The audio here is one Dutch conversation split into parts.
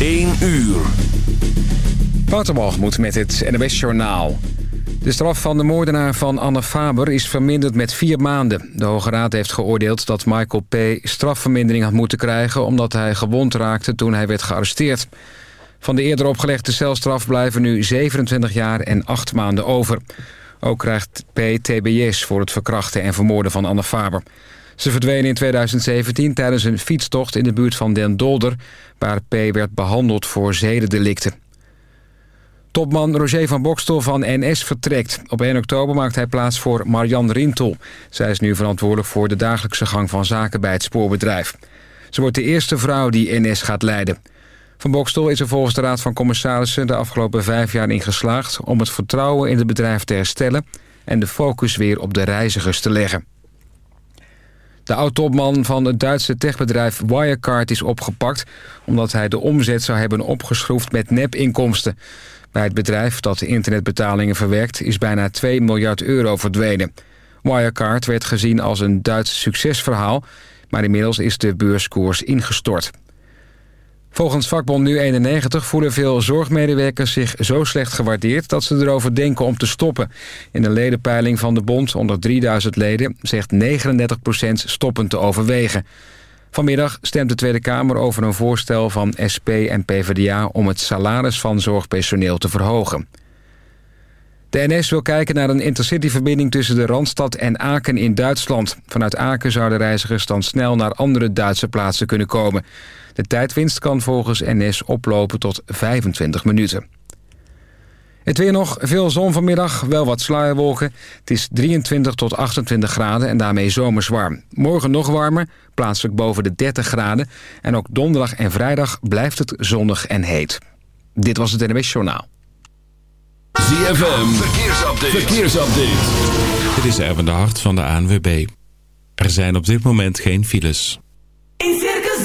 1 uur. Waterbalgemoed met het NWS Journaal. De straf van de moordenaar van Anne Faber is verminderd met vier maanden. De Hoge Raad heeft geoordeeld dat Michael P. strafvermindering had moeten krijgen... omdat hij gewond raakte toen hij werd gearresteerd. Van de eerder opgelegde celstraf blijven nu 27 jaar en 8 maanden over. Ook krijgt P. TBS voor het verkrachten en vermoorden van Anne Faber. Ze verdwenen in 2017 tijdens een fietstocht in de buurt van Den Dolder... waar P. werd behandeld voor zedendelicten. Topman Roger van Bokstel van NS vertrekt. Op 1 oktober maakt hij plaats voor Marian Rintel. Zij is nu verantwoordelijk voor de dagelijkse gang van zaken bij het spoorbedrijf. Ze wordt de eerste vrouw die NS gaat leiden. Van Bokstel is er volgens de Raad van Commissarissen de afgelopen vijf jaar in geslaagd... om het vertrouwen in het bedrijf te herstellen... en de focus weer op de reizigers te leggen. De oud-topman van het Duitse techbedrijf Wirecard is opgepakt... omdat hij de omzet zou hebben opgeschroefd met nepinkomsten. Bij het bedrijf dat internetbetalingen verwerkt... is bijna 2 miljard euro verdwenen. Wirecard werd gezien als een Duits succesverhaal... maar inmiddels is de beurskoers ingestort. Volgens vakbond Nu91 voelen veel zorgmedewerkers zich zo slecht gewaardeerd... dat ze erover denken om te stoppen. In een ledenpeiling van de bond onder 3000 leden... zegt 39% stoppen te overwegen. Vanmiddag stemt de Tweede Kamer over een voorstel van SP en PvdA... om het salaris van zorgpersoneel te verhogen. De NS wil kijken naar een intercityverbinding tussen de Randstad en Aken in Duitsland. Vanuit Aken zouden reizigers dan snel naar andere Duitse plaatsen kunnen komen. De tijdwinst kan volgens NS oplopen tot 25 minuten. Het weer nog, veel zon vanmiddag, wel wat sluierwolken. Het is 23 tot 28 graden en daarmee zomers warm. Morgen nog warmer, plaatselijk boven de 30 graden. En ook donderdag en vrijdag blijft het zonnig en heet. Dit was het NWS Journaal. ZFM, verkeersupdate. verkeersupdate. Dit is Erwin de Hart van de ANWB. Er zijn op dit moment geen files. In Circus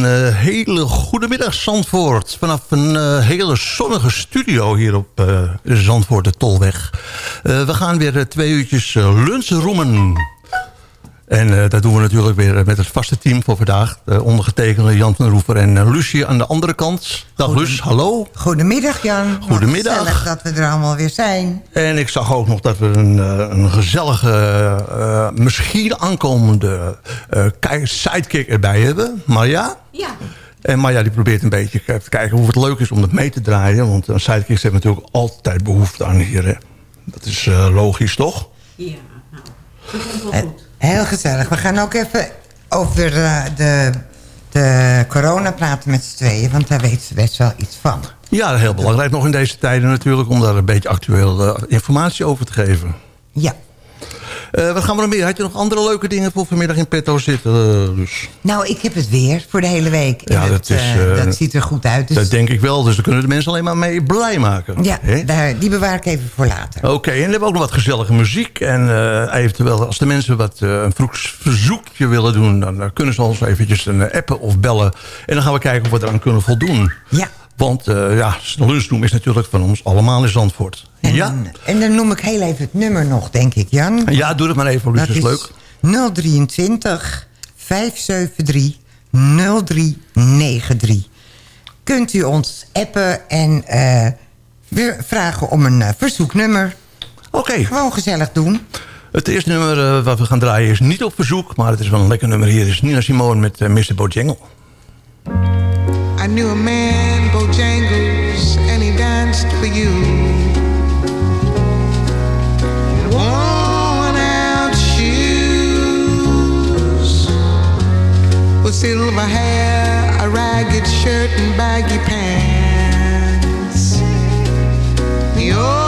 Een eh, hele goede middag Zandvoort. Vanaf een eh, hele zonnige studio hier op eh, Zandvoort de Tolweg. We gaan weer twee uurtjes uh, lunchen roemen. En dat doen we natuurlijk weer met het vaste team voor vandaag. De ondergetekende Jan van Roever en Lucie aan de andere kant. Dag Goedem- Luus, hallo. Goedemiddag Jan. Goedemiddag. gezellig dat we er allemaal weer zijn. En ik zag ook nog dat we een, eh, een gezellige, eh, misschien aankomende eh, kijk- sidekick erbij hebben. Marja. Ja. En Marja die probeert een beetje te kijken hoe het leuk is om het mee te draaien. Want een sidekicks hebben natuurlijk altijd behoefte aan hier. Hè. Dat is eh, logisch, toch? Ja, nou. Heel gezellig. We gaan ook even over eh, de, de corona praten met z'n tweeën. Want daar weet ze best wel iets van. Ja, heel belangrijk nog in deze tijden natuurlijk... om daar een beetje actueel eh, informatie over te geven. Ja. Eh, wat gaan we nog meer? Had je nog andere leuke dingen voor vanmiddag in petto zitten? eh, dus. Nou, ik heb het weer voor de hele week. Ja, het, dat is, eh, dat ziet er goed uit. Dus Dat denk ik wel, dus daar kunnen de mensen alleen maar mee blij maken. ja, daar, die bewaar ik even voor later. Oké, en we hebben ook nog wat gezellige muziek. En eventueel, als de mensen wat een vroeg verzoekje willen doen... dan kunnen ze ons eventjes een appen of bellen. En dan gaan we kijken of we eraan kunnen voldoen. Ja. Want uh, ja, lunchroom is natuurlijk van ons allemaal in Zandvoort. En, ja? en dan noem ik heel even het nummer nog, denk ik, Jan. Ja, doe het maar even, Luus, Dat is leuk. 023 573 0393. Kunt u ons appen en eh, weer vragen om een eh, verzoeknummer. Oké. Gewoon gezellig doen. Het eerste nummer wat we gaan draaien is niet op verzoek... maar het is wel een lekker nummer hier. Het is Nina Simone met Mr. Bojangle. Knew a man, Bojangles, and he danced for you. Worn out shoes with silver hair, a ragged shirt, and baggy pants. The old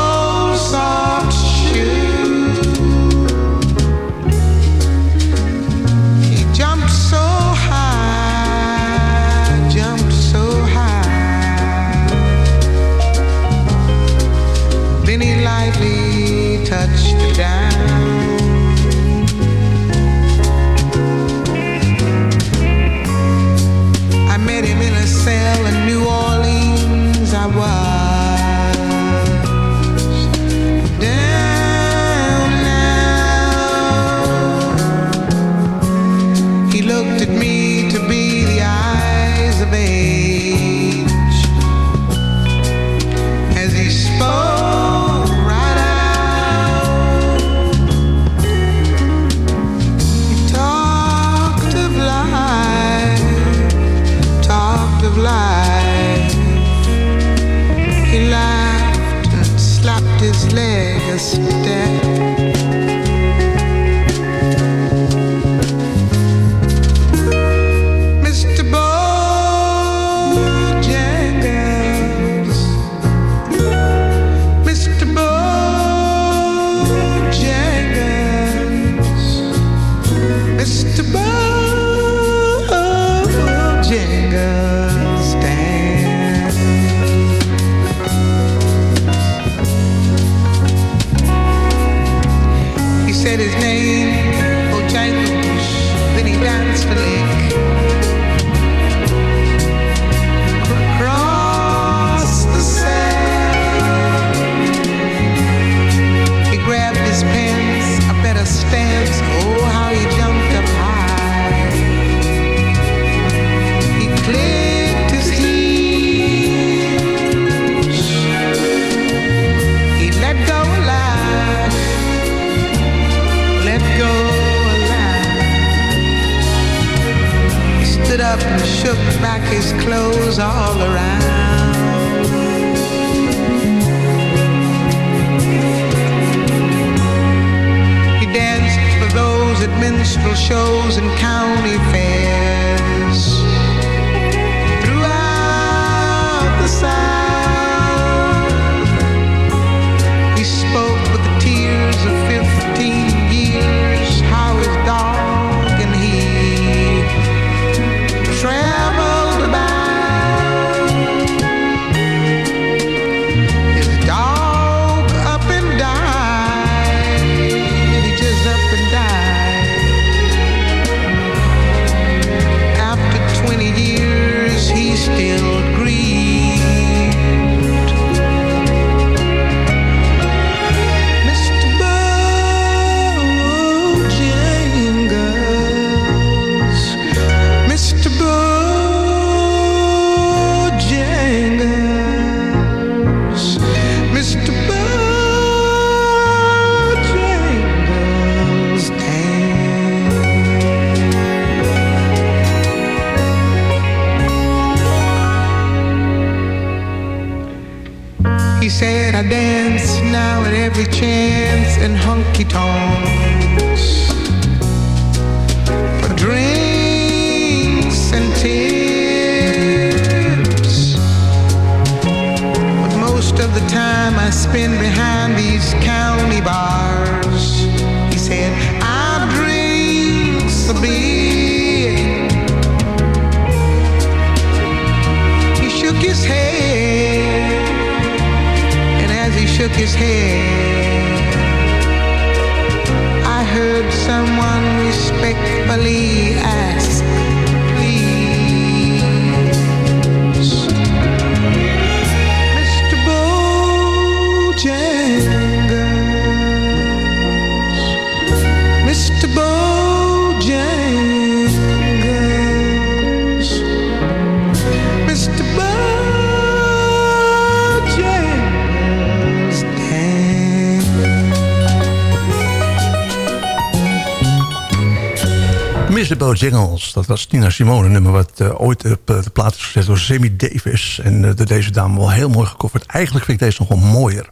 Bojangles. Dat was Tina Simone, een nummer wat eh, ooit op eh, de plaat is gezet door Sammy Davis. En eh, de deze dame wel heel mooi gecoverd. Eigenlijk vind ik deze nog wel mooier.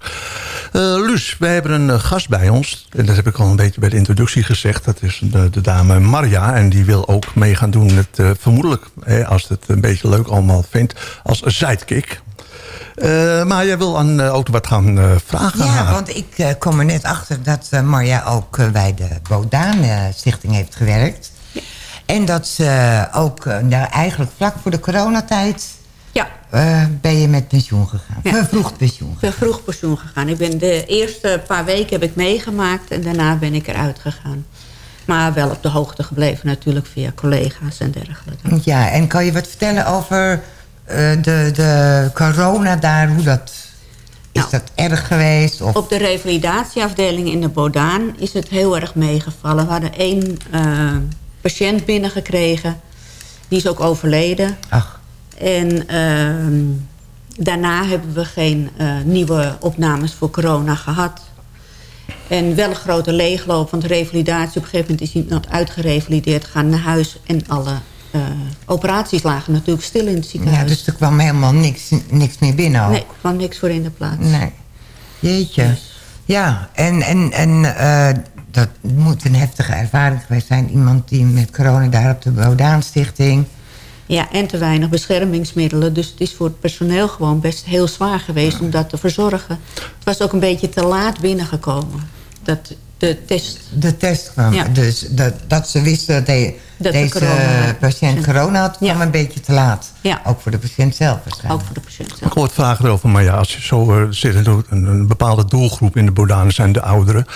Eh Luus, wij hebben een gast bij ons. En dat heb ik al een beetje bij de introductie gezegd. Dat is de, de dame Maria. En die wil ook mee gaan doen met, vermoedelijk, hè, als het een beetje leuk allemaal vindt, als sidekick. Eh, maar jij wil aan uh, ook wat gaan vragen. Ja, haar. want ik kom er net achter dat Marja ook bij de Bodaan Stichting heeft gewerkt. En dat ze ook eh, nou, eigenlijk vlak voor de coronatijd... Ja. eh, ben je met pensioen gegaan. Ja. Vervroegd pensioen. Ben vroeg pensioen gegaan. Ik ben de eerste paar weken heb ik meegemaakt en daarna ben ik eruit gegaan. Maar wel op de hoogte gebleven natuurlijk via collega's en dergelijke. Ja, en kan je wat vertellen over eh, de, de corona daar? Hoe dat, is Nou. dat erg geweest? Of, Op de revalidatieafdeling in de Bodaan is het heel erg meegevallen. We hadden één patiënt binnengekregen. Die is ook overleden. ach, En ehm, daarna hebben we geen eh, nieuwe opnames voor corona gehad. En wel een grote leegloop, want revalidatie... op een gegeven moment is iemand uitgerevalideerd, gaan naar huis... en alle eh, operaties lagen natuurlijk stil in het ja, ziekenhuis. dus er kwam helemaal niks, niks meer binnen ook. Nee, er kwam niks voor in de plaats. Nee. Jeetje. Dus- Ja, en, en, en eh, dat moet een heftige ervaring geweest zijn. Iemand die met corona daar op de Bodaan Stichting... Ja, en te weinig beschermingsmiddelen. Dus het is voor het personeel gewoon best heel zwaar geweest om dat te verzorgen. Het was ook een beetje te laat binnengekomen. Dat de test... De test kwam. Ja. Dus dat, dat ze wisten dat, de- Dat de deze corona- patiënt corona had, kwam Ja. een beetje te laat. Ja. Ook voor de patiënt zelf waarschijnlijk. Ook voor de patiënt Ik zelf. hoor het vragen erover, maar ja, als je zo eh, zit, een, een bepaalde doelgroep in de Bodanen zijn de ouderen.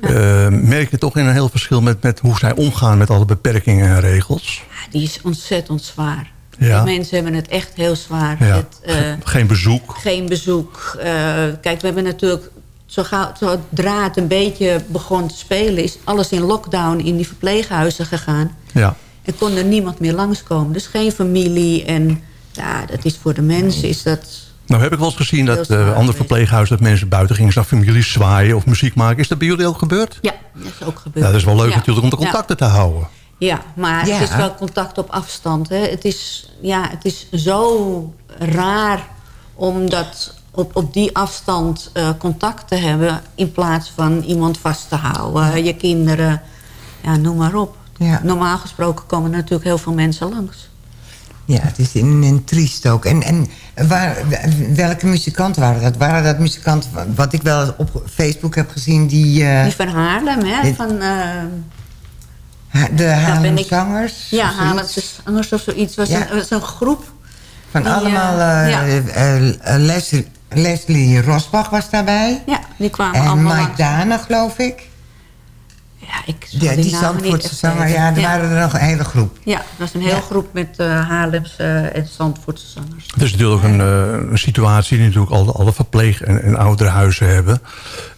Eh, merk je toch in een heel verschil met, met hoe zij omgaan met alle beperkingen en regels? Ja, die is ontzettend zwaar. Ja. Die mensen hebben het echt heel zwaar. Ja. Het, eh, Geen bezoek. geen bezoek. Eh, kijk, we hebben natuurlijk... Zo gauw, zodra het een beetje begon te spelen... is alles in lockdown in die verpleeghuizen gegaan. Ja. En kon er niemand meer langskomen. Dus geen familie. En ja, dat is voor de mensen is dat... Nou heb ik wel eens gezien dat zwaar eh andere geweest. verpleeghuizen... dat mensen buiten gingen staan families zwaaien of muziek maken. Is dat bij jullie ook gebeurd? Ja, dat is ook gebeurd. Ja, dat is wel leuk Ja. natuurlijk om de contacten te houden. Ja, maar Ja. het is wel contact op afstand. Hè. Het, is, ja, het is zo raar om dat op, op die afstand eh, contact te hebben... in plaats van iemand vast te houden, je kinderen, ja, noem maar op. Ja. Normaal gesproken komen er natuurlijk heel veel mensen langs. Ja, het is in een triest ook. En, en waar, welke muzikanten waren dat? Waren dat muzikanten, wat ik wel op Facebook heb gezien... die, eh, Die van Haarlem, hè? dit- Van, ha- de ben Haarlem ik- zangers? ja, of zoiets? Haarlemse zangers of zoiets. was Ja. een, was een groep. Van die, allemaal... eh, ja. Leslie, Leslie Rosbach was daarbij. Ja, die kwamen En allemaal Mike langs. Dana, geloof ik. Ja, ik Ja, die, die Zandvoortse zanger. Ja, er waren er nog een hele groep. Ja, dat was een heel Ja. groep met eh Haarlemse en Zandvoortse zangers. Het is natuurlijk een, eh, een situatie die natuurlijk alle, alle verpleeg- en, en ouderenhuizen hebben.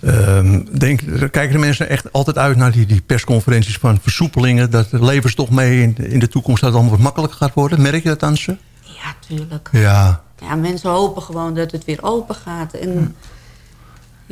Ehm, denk, kijken de mensen echt altijd uit naar die, die persconferenties van versoepelingen... dat levens toch mee in, in de toekomst dat het allemaal wat makkelijker gaat worden? Merk je dat aan ze? Ja, tuurlijk. Ja, Ja, mensen hopen gewoon dat het weer open gaat. En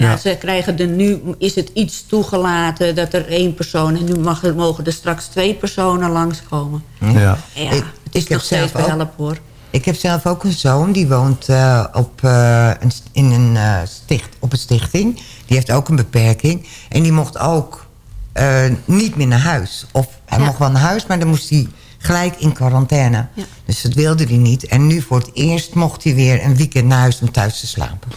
Ja. ze krijgen er nu, is het iets toegelaten dat er één persoon... en nu mag, er- mogen er straks twee personen langskomen. ja. Ja, Ik- het is nog steeds zelf ook- behelp hoor. Ik heb zelf ook een zoon, die woont eh, op, eh, een, in een, eh, sticht, op een stichting. Die heeft ook een beperking. En die mocht ook eh, niet meer naar huis. Of hij Ja. mocht wel naar huis, maar dan moest hij gelijk in quarantaine. Ja. Dus dat wilde hij niet. En nu voor het eerst mocht hij weer een weekend naar huis om thuis te slapen.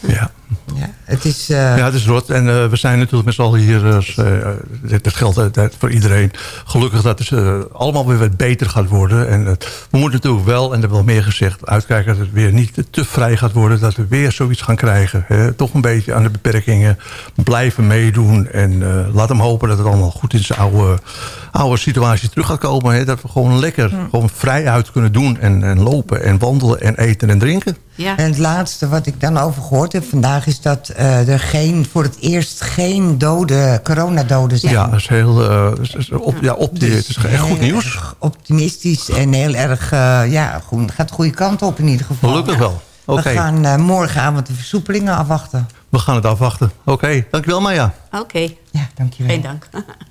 ja. Ja, het is... eh, Ja, het is rot. En eh, we zijn natuurlijk met z'n allen hier. Dus, eh, dit, dit geldt altijd voor iedereen. Gelukkig dat het allemaal weer wat beter gaat worden. En we moeten natuurlijk wel, en dat hebben we al meer gezegd... uitkijken dat het weer niet te vrij gaat worden. Dat we weer zoiets gaan krijgen. Hè. Toch een beetje aan de beperkingen blijven meedoen. En eh, laat hem hopen dat het allemaal goed in zijn oude, oude situatie terug gaat komen. Hè. Dat we gewoon lekker gewoon vrij uit kunnen doen. En, en lopen en wandelen en eten en drinken. Ja. En het laatste wat ik dan over gehoord heb vandaag is dat eh, er geen, voor het eerst geen doden, coronadoden zijn. Ja, dat is heel uh, ja, op is dus echt goed nieuws. Optimistisch en heel erg, eh, ja, goed, gaat de goede kant op in ieder geval. Gelukkig wel. Oké. Okay. We gaan morgenavond de versoepelingen afwachten. We gaan het afwachten. Oké, okay. dankjewel Maya. Oké. Ja, dankjewel. Geen dank.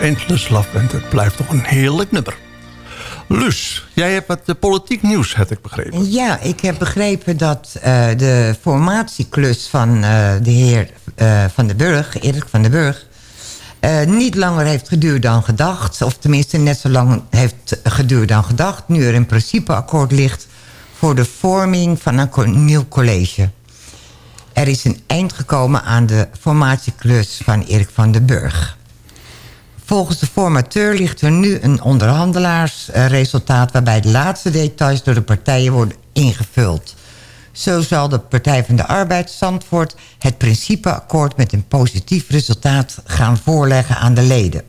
Endless Love. En het blijft toch een heerlijk nummer. Luus, jij hebt wat eh, politiek nieuws, heb ik begrepen. Ja, ik heb begrepen dat eh, de formatieklus van eh, de heer Van den Burg, Erik van den Burg... niet langer heeft geduurd dan gedacht. Of tenminste net zo lang heeft geduurd dan gedacht. Nu er in principe akkoord ligt voor de vorming van een nieuw college. Er is een eind gekomen aan de formatieklus van Erik van den Burg. Volgens de formateur ligt er nu een onderhandelaarsresultaat... waarbij de laatste details door de partijen worden ingevuld. Zo zal de Partij van de Arbeid Zandvoort... het principeakkoord met een positief resultaat gaan voorleggen aan de leden.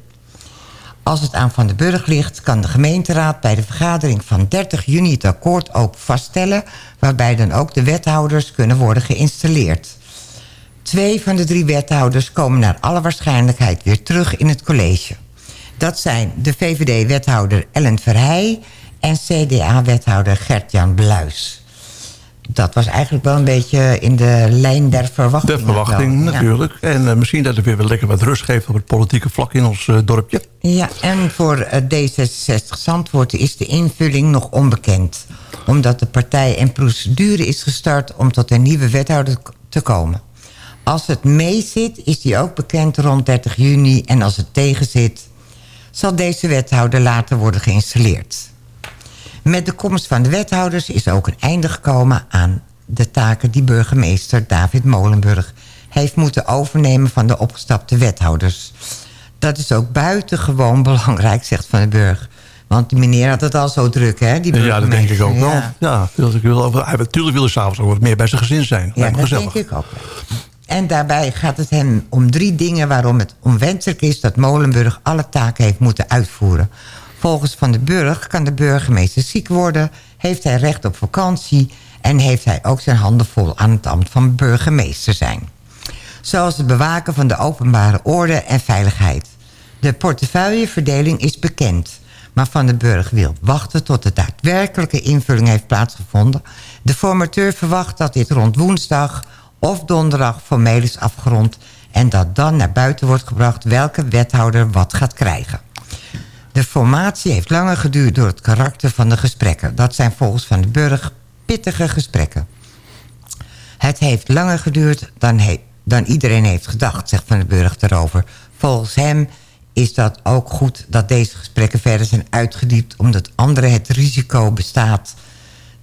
Als het aan Van den Burg ligt, kan de gemeenteraad bij de vergadering van 30 juni het akkoord ook vaststellen, waarbij dan ook de wethouders kunnen worden geïnstalleerd. Twee van de drie wethouders komen naar alle waarschijnlijkheid weer terug in het college. Dat zijn de VVD-wethouder Ellen Verheij en CDA-wethouder Gert-Jan Bluis. Dat was eigenlijk wel een beetje in de lijn der verwachting. De verwachting natuurlijk. En eh, misschien dat het weer wel lekker wat rust geeft op het politieke vlak in ons eh, dorpje. Ja, en voor eh, D66 Zandvoort is de invulling nog onbekend. Omdat de partij en procedure is gestart om tot een nieuwe wethouder te komen. Als het mee zit, is die ook bekend rond 30 juni. En als het tegen zit, zal deze wethouder later worden geïnstalleerd. Met de komst van de wethouders is ook een einde gekomen aan de taken die burgemeester David Molenburg heeft moeten overnemen van de opgestapte wethouders. Dat is ook buitengewoon belangrijk, zegt Van den Burg. Want die meneer had het al zo druk, hè? Die Ja, dat denk ik ook wel. Ja. Ja, ik wil, hij, natuurlijk wil hij s'avonds ook wat meer bij zijn gezin zijn. Ja, dat gezellig. denk ik ook. En daarbij gaat het hem om drie dingen waarom het onwenselijk is... dat Molenburg alle taken heeft moeten uitvoeren. Volgens Van den Burg kan de burgemeester ziek worden... heeft hij recht op vakantie... en heeft hij ook zijn handen vol aan het ambt van burgemeester zijn. Zoals het bewaken van de openbare orde en veiligheid. De portefeuilleverdeling is bekend... maar Van den Burg wil wachten tot de daadwerkelijke invulling heeft plaatsgevonden. De formateur verwacht dat dit rond woensdag of donderdag formeel is afgerond... en dat dan naar buiten wordt gebracht welke wethouder wat gaat krijgen. De formatie heeft langer geduurd door het karakter van de gesprekken. Dat zijn volgens Van den Burg pittige gesprekken. Het heeft langer geduurd dan, dan iedereen heeft gedacht, zegt Van den Burg erover. Volgens hem is dat ook goed dat deze gesprekken verder zijn uitgediept... omdat anderen het risico bestaat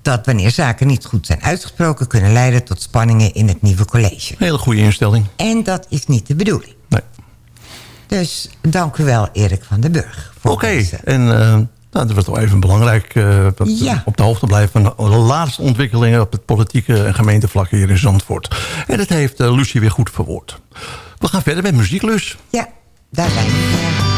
dat wanneer zaken niet goed zijn uitgesproken... kunnen leiden tot spanningen in het nieuwe college. Hele goede instelling. En dat is niet de bedoeling. Nee. Dus dank u wel, Erik van den Burg. Oké, en nou, dat was toch even belangrijk... Ja. op de hoogte blijven van de laatste ontwikkelingen... op het politieke en gemeentevlak hier in Zandvoort. En dat heeft Lucie weer goed verwoord. We gaan verder met muzieklus. Ja, daar zijn we.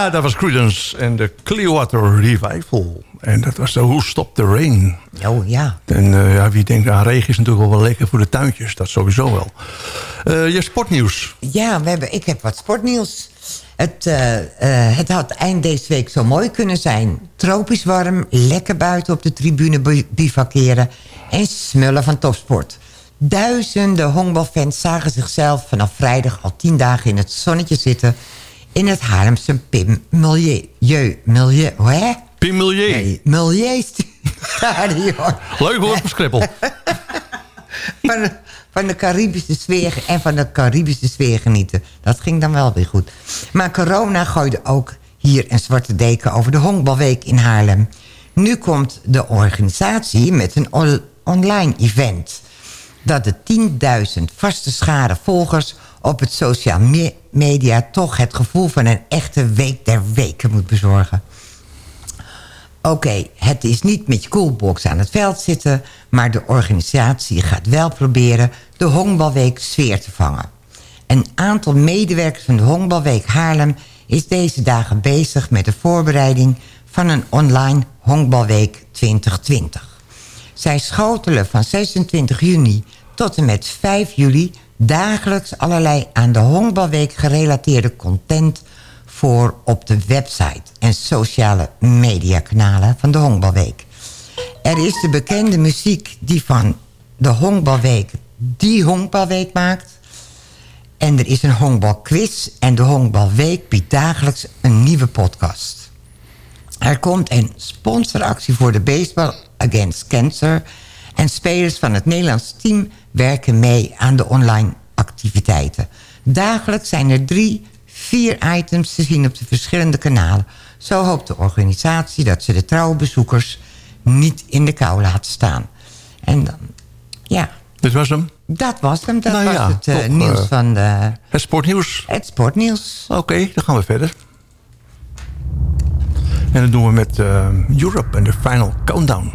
Ja, dat was Creedence en de Clearwater Revival. En dat was de Who Stop the Rain. Oh ja. En eh, ja, wie denkt aan regen is natuurlijk wel wel lekker voor de tuintjes. Dat sowieso wel. Eh, je sportnieuws. Ja, we hebben, ik heb wat sportnieuws. Het, eh, het had eind deze week zo mooi kunnen zijn. Tropisch warm, lekker buiten op de tribune bi- bivakeren... en smullen van topsport. Duizenden honkbalfans zagen zichzelf vanaf vrijdag al tien dagen in het zonnetje zitten... in het Haarlemse Pim Milieu... Milieu hè? Pim Milieu. Nee, Milieu Stadion. Leuk hoor, verschrippel. van, de, van de Caribische sfeer en van de Caribische sfeer genieten. Dat ging dan wel weer goed. Maar corona gooide ook hier een zwarte deken over de honkbalweek in Haarlem. Nu komt de organisatie met een on- online event... dat de 10.000 vaste schade volgers op het sociaal me- media... toch het gevoel van een echte week der weken moet bezorgen. Oké, het is niet met je coolbox aan het veld zitten... maar de organisatie gaat wel proberen de Honkbalweek sfeer te vangen. Een aantal medewerkers van de Honkbalweek Haarlem... is deze dagen bezig met de voorbereiding van een online Honkbalweek 2020. Zij schotelen van 26 juni tot en met 5 juli... dagelijks allerlei aan de Honkbalweek gerelateerde content voor op de website en sociale mediakanalen van de Honkbalweek. Er is de bekende muziek die van de Honkbalweek die Honkbalweek maakt. En er is een honkbalquiz en de Honkbalweek biedt dagelijks een nieuwe podcast. Er komt een sponsoractie voor de Baseball Against Cancer... en spelers van het Nederlands team werken mee aan de online activiteiten. Dagelijks zijn er drie, vier items te zien op de verschillende kanalen. Zo hoopt de organisatie dat ze de trouwe bezoekers niet in de kou laten staan. En dan, ja, Dit was hem. dat was hem. Dat Nou was ja, het eh, nieuws eh, van de, Het sportnieuws. het sportnieuws. Oké, dan gaan we verder. En dat doen we met eh, Europe en de Final Countdown.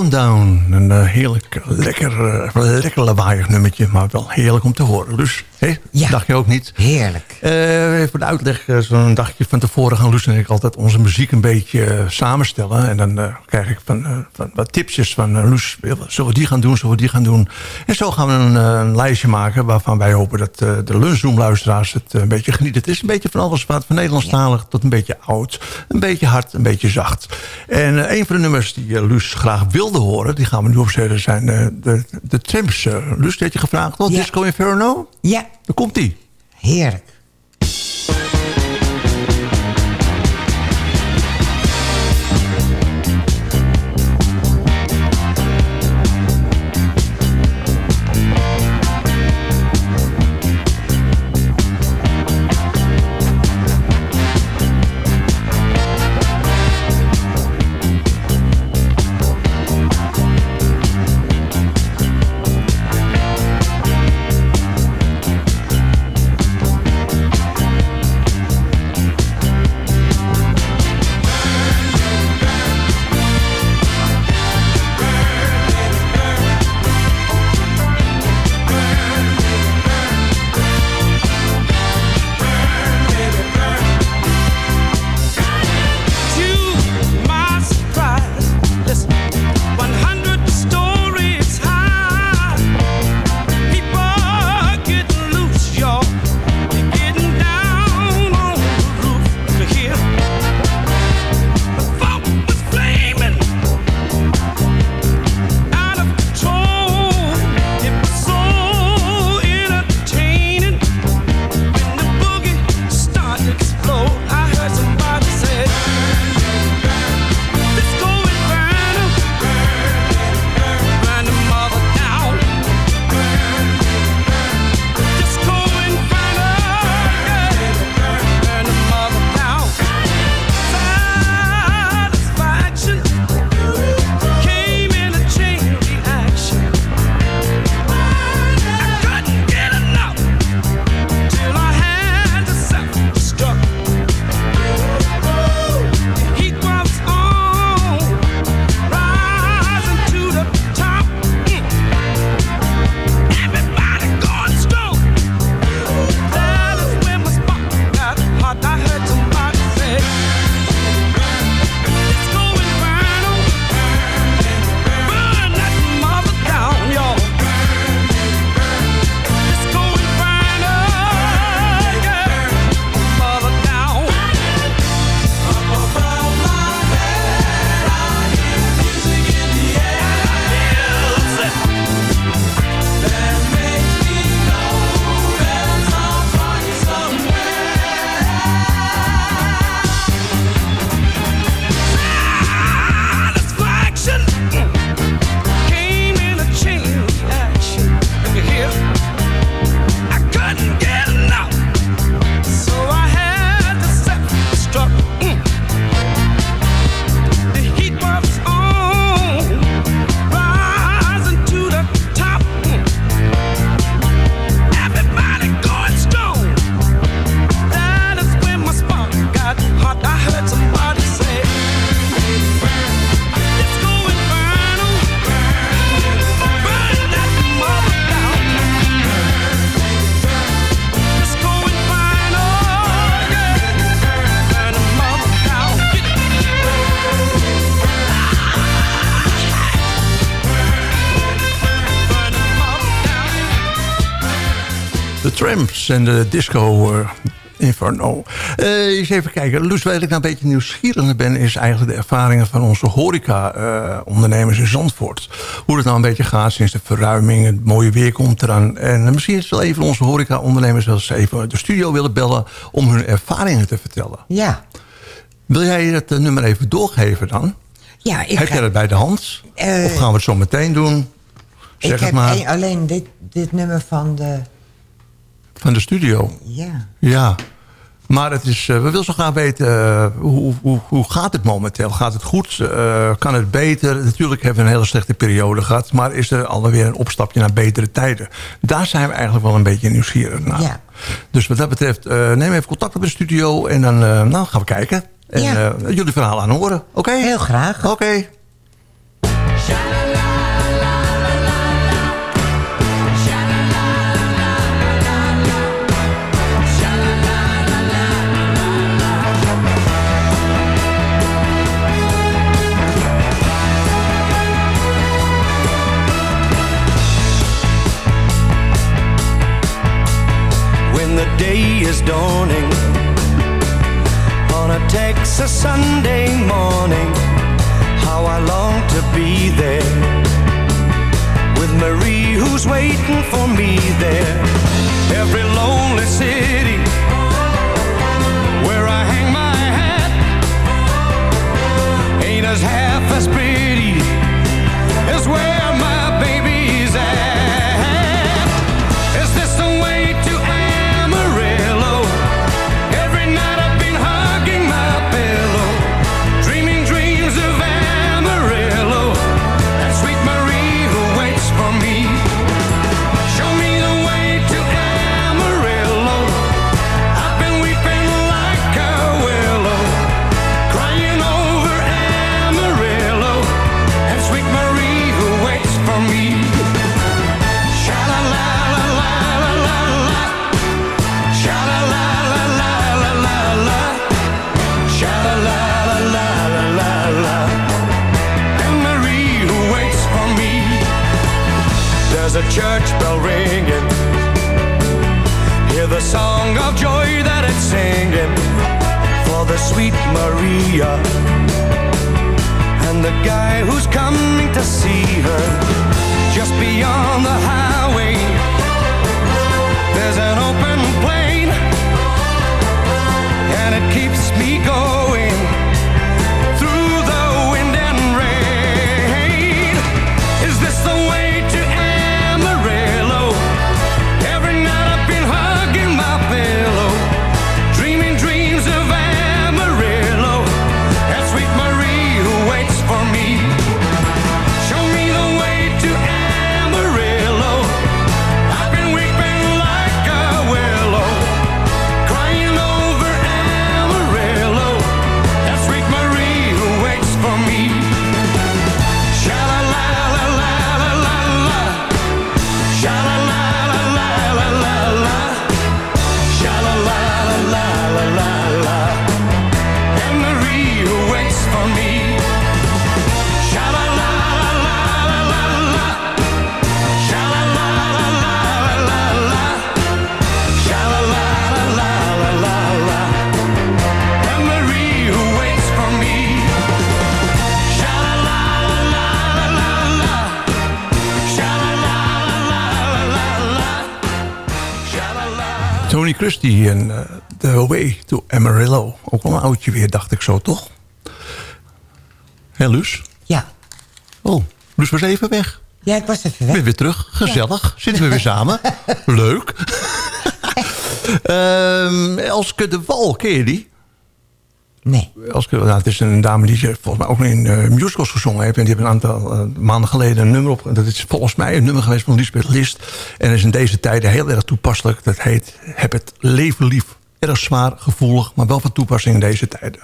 Countdown. Een eh, heerlijk, lekker, eh, lekker lawaaiig nummertje, maar wel heerlijk om te horen. Dus, hé, dacht je ook niet? Heerlijk. Eh, even de uitleg, eh, zo'n dagje van tevoren gaan Luus en ik altijd onze muziek een beetje eh, samenstellen. En dan krijg ik van, van wat tipsjes van uh, Luus, zullen we die gaan doen, zullen we die gaan doen. En zo gaan we een, een lijstje maken waarvan wij hopen dat de lunchroom-luisteraars het een beetje genieten. Het is een beetje van alles wat, van Nederlandstalig tot een beetje oud, een beetje hard, een beetje zacht. En een van de nummers die uh, Luus graag wilde horen, die gaan we nu opzetten, zijn de, de Tramps. Uh, Luus, had je gevraagd, wat Disco Inferno? Ja. Daar komt die. Heerlijk. En de Disco eh, Inferno. Eh, eens even kijken. Loes, waar ik nou een beetje nieuwsgierig naar ben... is eigenlijk de ervaringen van onze horeca-ondernemers in Zandvoort. Hoe het nou een beetje gaat sinds de verruiming. Het mooie weer komt eraan. En eh, misschien is wel even onze horeca-ondernemers... wel eens even de studio willen bellen... om hun ervaringen te vertellen. Ja. Wil jij het nummer even doorgeven dan? Ja, ik Heb ga- jij dat bij de hand? Of gaan we het zo meteen doen? Zeg ik het heb maar. alleen dit, dit nummer van de... Van de studio. Ja. Ja. Maar het is, eh, we willen zo graag weten, eh, hoe, hoe, hoe gaat het momenteel? Gaat het goed? Eh, kan het beter? Natuurlijk hebben we een hele slechte periode gehad. Maar is er alweer een opstapje naar betere tijden? Daar zijn we eigenlijk wel een beetje nieuwsgierig naar. Ja. Dus wat dat betreft, eh, neem even contact op de studio. En dan nou, gaan we kijken. En Ja. jullie verhaal aan horen. Oké? Heel graag. Oké. Day is dawning on a Texas Sunday morning. How I long to be there with Marie, who's waiting for me there. Every lonely city where I hang my hat ain't as half as pretty church Christie en eh, The Way to Amarillo. Ook wel een oudje weer, dacht ik zo, toch? Hé, Luus? Ja. Oh, Luus was even weg. Ja, ik was even weg. ben weer terug. Gezellig. Zitten we weer samen. Leuk. Ehm Elske de Wal, ken je die? Nee. Nou, het is een dame die volgens mij ook in eh, musicals gezongen heeft. En die heeft een aantal eh, maanden geleden een nummer op. Dat is volgens mij een nummer geweest van Lisbeth List. En is in deze tijden heel erg toepasselijk. Dat heet Heb het leven lief. Erg zwaar, gevoelig, maar wel van toepassing in deze tijden.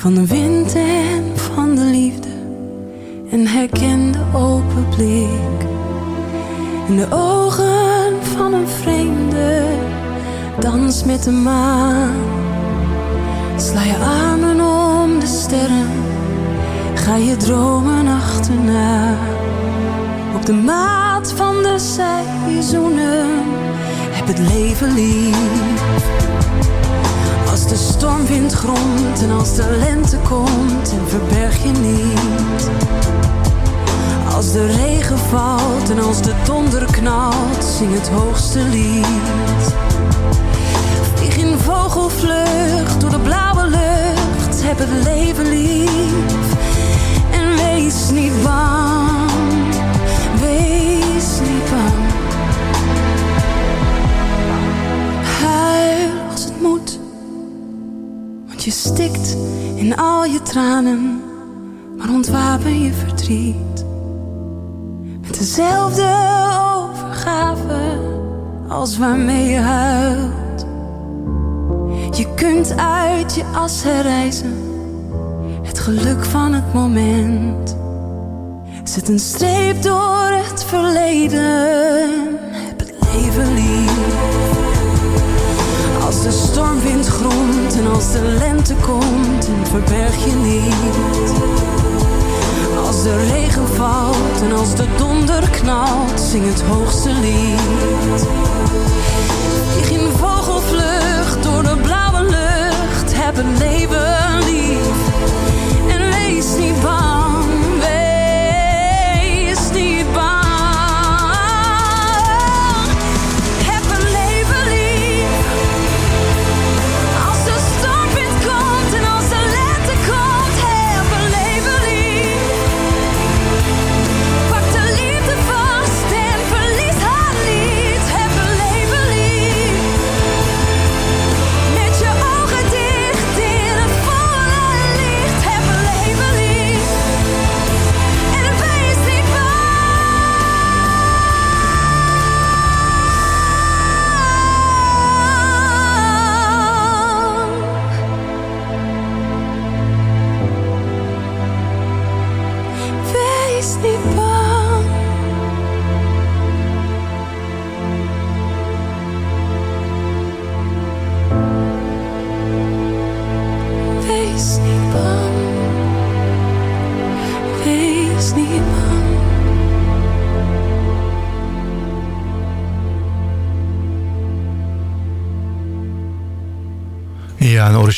Van de wind en van de liefde. En herken de open blik in de ogen van een vreemde. Dans met de maan. Sla je armen om de sterren. Ga je dromen achterna. Op de maat van de seizoenen. Heb het leven lief. De stormwind gromt en als de lente komt en verberg je niet. Als de regen valt en als de donder knalt, zing het hoogste lied. Vlieg in vogelvlucht door de blauwe lucht, heb het leven lief. En wees niet bang tranen, maar ontwapen je verdriet. Met dezelfde overgave als waarmee je huilt. Je kunt uit je as herreizen, het geluk van het moment. Zet een streep door het verleden, heb het leven lief. Als de stormwind gromt en als de lente komt, verberg je niet. Als de regen valt en als de donder knalt, zing het hoogste lied. Vlieg in vogelvlucht door de blauwe lucht, heb het leven.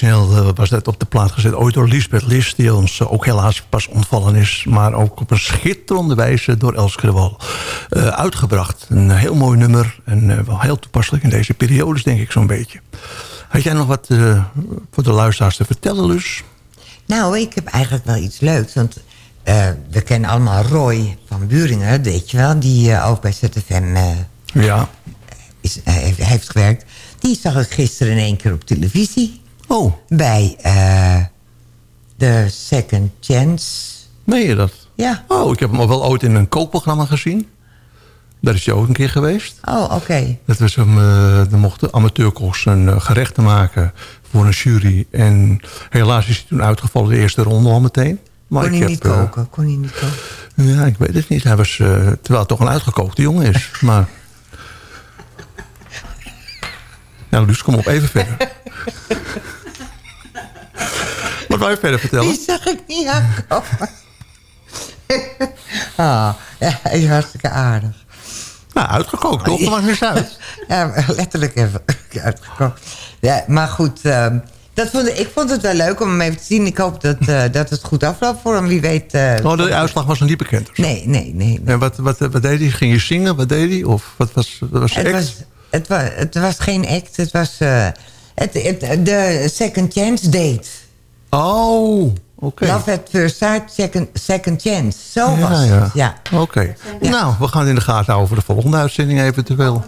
Origineel eh, was dat op de plaat gezet ooit door Lisbeth Lis... die ons eh, ook helaas pas ontvallen is... maar ook op een schitterende wijze door Elske de Wal eh, uitgebracht. Een heel mooi nummer en wel heel toepasselijk in deze periodes, denk ik zo'n beetje. Had jij nog wat voor de luisteraars te vertellen, Lus? Nou, ik heb eigenlijk wel iets leuks. Want we kennen allemaal Roy van Buringen, weet je wel. Die ook bij ZFM Ja. is, heeft, heeft gewerkt. Die zag ik gisteren in één keer op televisie. Oh. Bij eh The Second Chance. Meen je dat? Ja. Oh, ik heb hem al wel ooit in een kookprogramma gezien. Daar is hij ook een keer geweest. Oh, oké. Dat was hem, eh dan mochten amateurkoks een uh, gerechten maken voor een jury. En helaas is hij toen uitgevallen de eerste ronde al meteen. Maar Kon ik hij heb, niet eh, koken? Kon hij niet koken? ja, ik weet het niet. Hij was, eh, terwijl het toch een uitgekookte jongen is. Maar... Nou, Luus, kom op, even verder. Wat wou je verder vertellen? Die zag ik niet aankomen. ah, ja, hij is hartstikke aardig. Nou, uitgekookt, toch? Maakt niks uit. ja, letterlijk even uitgekookt. Ja, maar goed, ehm, dat vond, ik ik vond het wel leuk om hem even te zien. Ik hoop dat, eh, dat het goed afloopt voor hem. Wie weet... eh, Oh, de uitslag was nog niet bekend. zo? Nee, nee, nee. En wat, wat, wat deed hij? Ging je zingen? Wat deed hij? Of wat was, wat was Het act? was, het, was, het was geen act. Het was eh, het, het, de second chance date. Oh, oké. Love at first sight, second, second chance. Zo was ja, het, ja. Oké. Nou, we gaan in de gaten houden voor de volgende uitzending eventueel.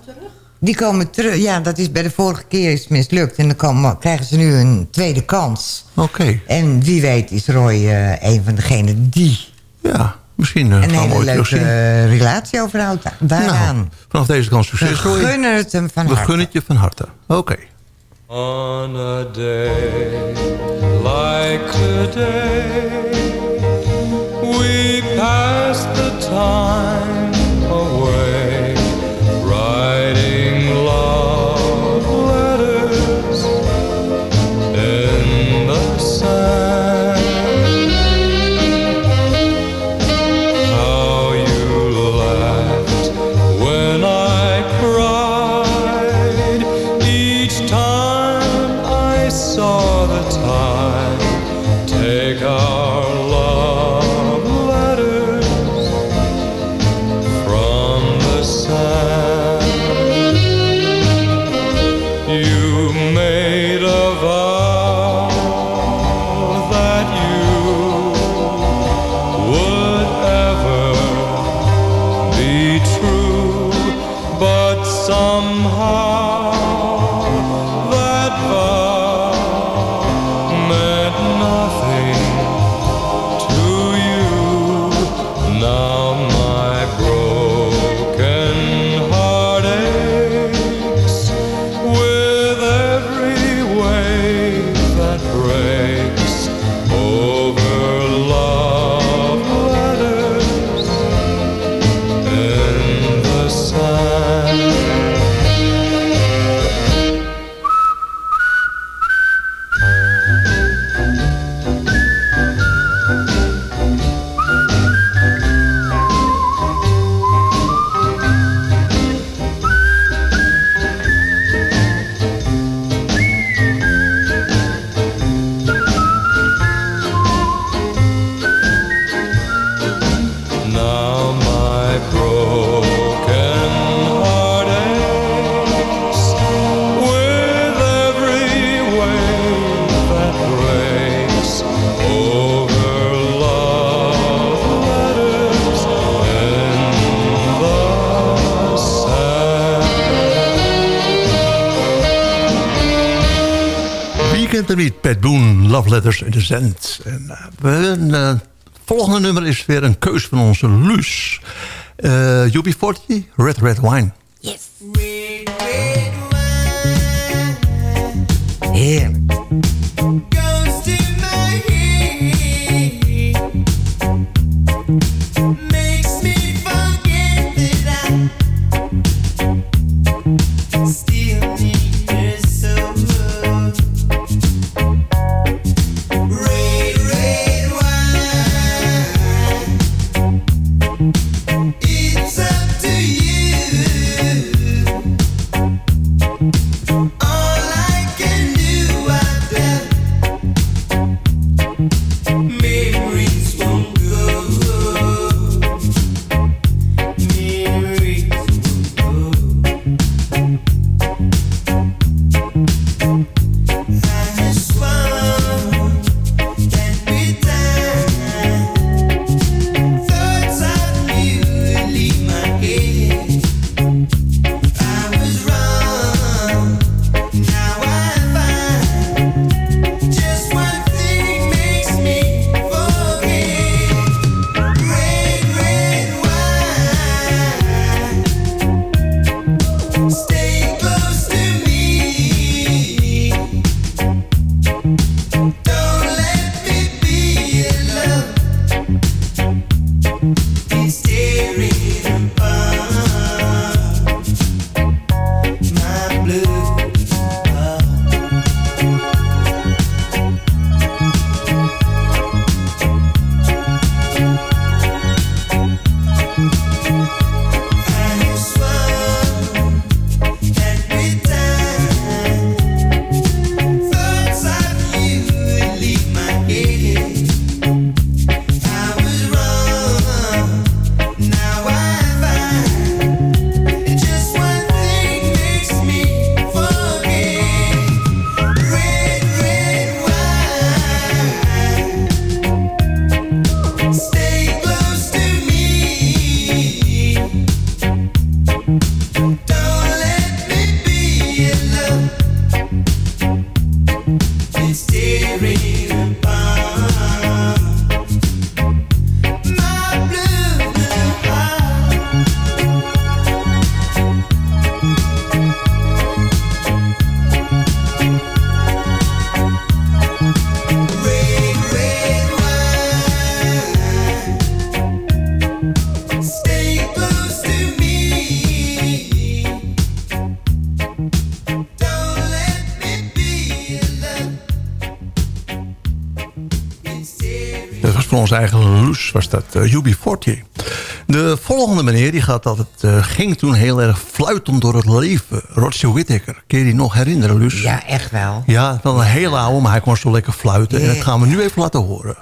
Die komen terug. Ja, dat is bij de vorige keer is mislukt. En dan komen, krijgen ze nu een tweede kans. Oké. En wie weet is Roy eh, een van degenen die Ja, misschien eh, een gaan we hele leuke relatie overhoudt da- daaraan. Nou, vanaf deze kant succes, We Roy. gunnen het hem van We harte. gunnen het je van harte. Oké. On a day like today, we pass the time The Zend. En, eh, hebben, eh, het volgende nummer is weer een keus van onze Luus. Uh, UB40, Red Red Wine. Yes. Heerlijk. Goes Dat was van onze eigen Luus, was dat uh, UB40. De volgende meneer die gaat altijd, eh, ging toen heel erg fluitend door het leven. Roger Whittaker. Kun je die nog herinneren, Luus? Ja, echt wel. Ja, wel een hele oude, maar hij kon zo lekker fluiten. En dat gaan we nu even laten horen.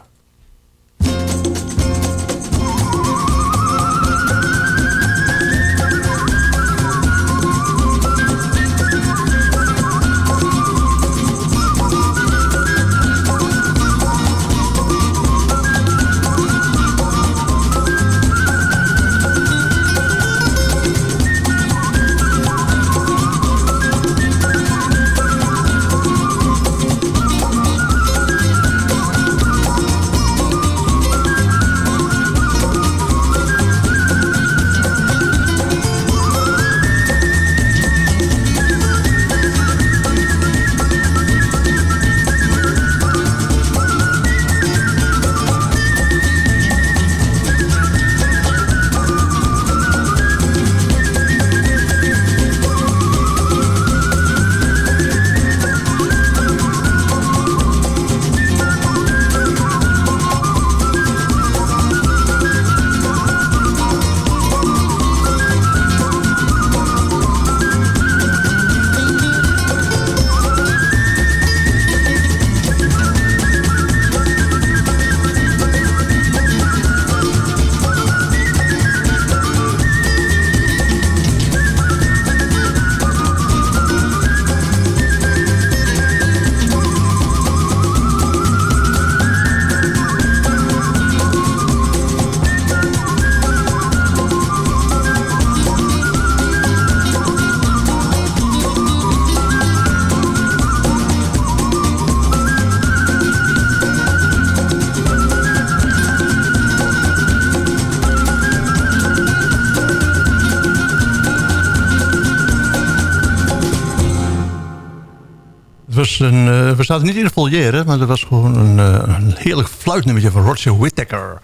Was een, eh, we zaten niet in de volière, maar dat was gewoon een, eh, een heerlijk fluitnummertje van Roger Whittaker.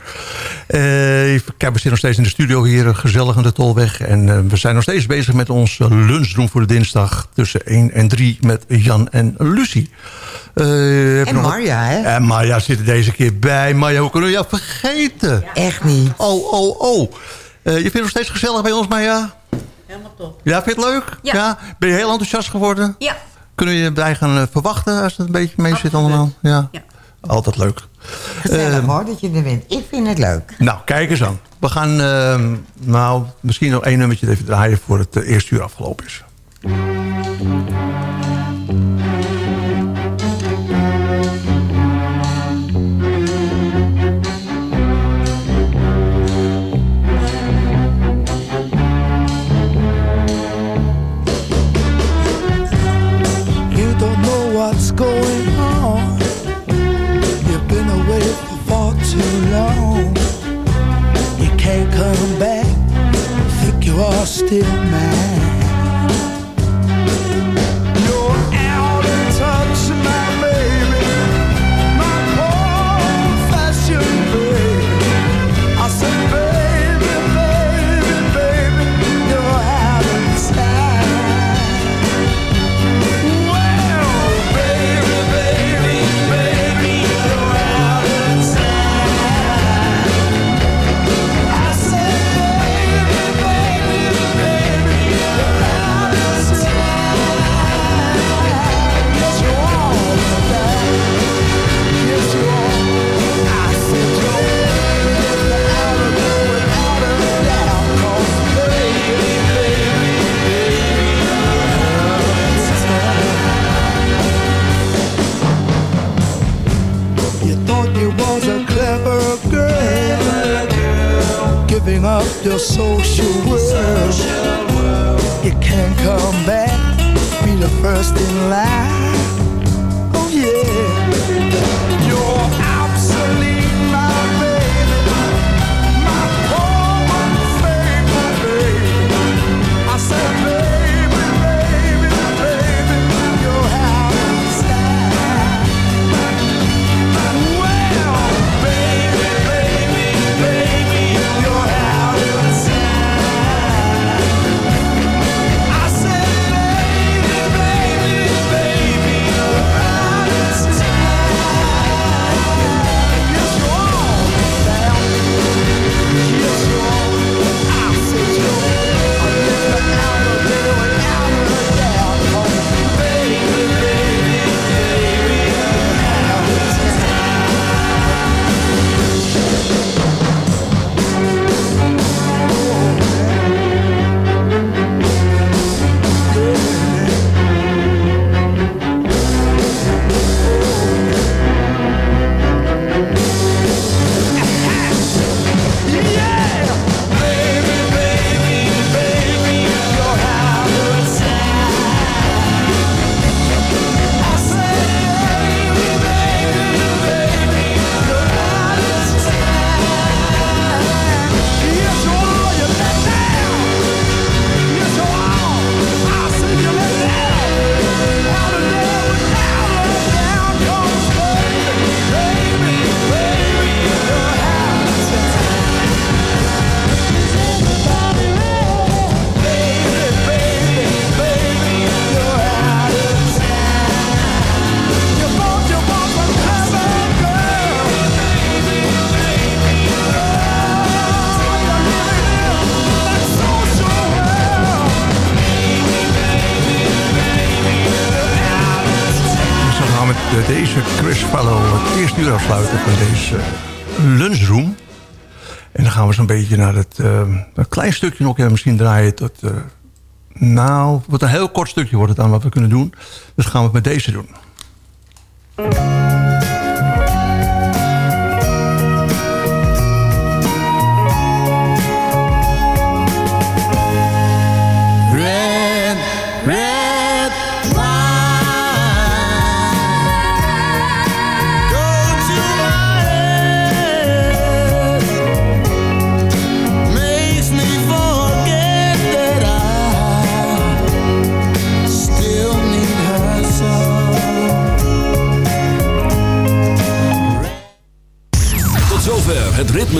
Eh, ik heb- we zitten nog steeds in de studio hier, gezellig aan de Tolweg. En we zijn nog steeds bezig met ons lunchroom voor de dinsdag tussen 1 en 3 met Jan en Lucie. Eh, En Marja, hè? En Marja zit er deze keer bij. Marja, hoe kunnen we jou vergeten? Echt niet. Oh, oh, oh. Eh, je vindt het nog steeds gezellig bij ons, Marja? Helemaal top. Ja, vind je het leuk? Ja. Ben je heel enthousiast geworden? Ja. Kunnen we je bij gaan eh, verwachten als het een beetje mee zit allemaal? Ja. Altijd leuk. Gezellig Ehm, hoor, dat je er bent. Ik vind het leuk. nou, kijk eens aan. We gaan ehm, nou, misschien nog één nummertje even draaien voor het eh, eerste uur afgelopen is. Afsluiten van deze lunchroom. En dan gaan we zo'n beetje naar het, eh, een klein stukje nog even misschien draaien. Tot, eh, nou, wat een heel kort stukje wordt het aan wat we kunnen doen. Dus gaan we het met deze doen.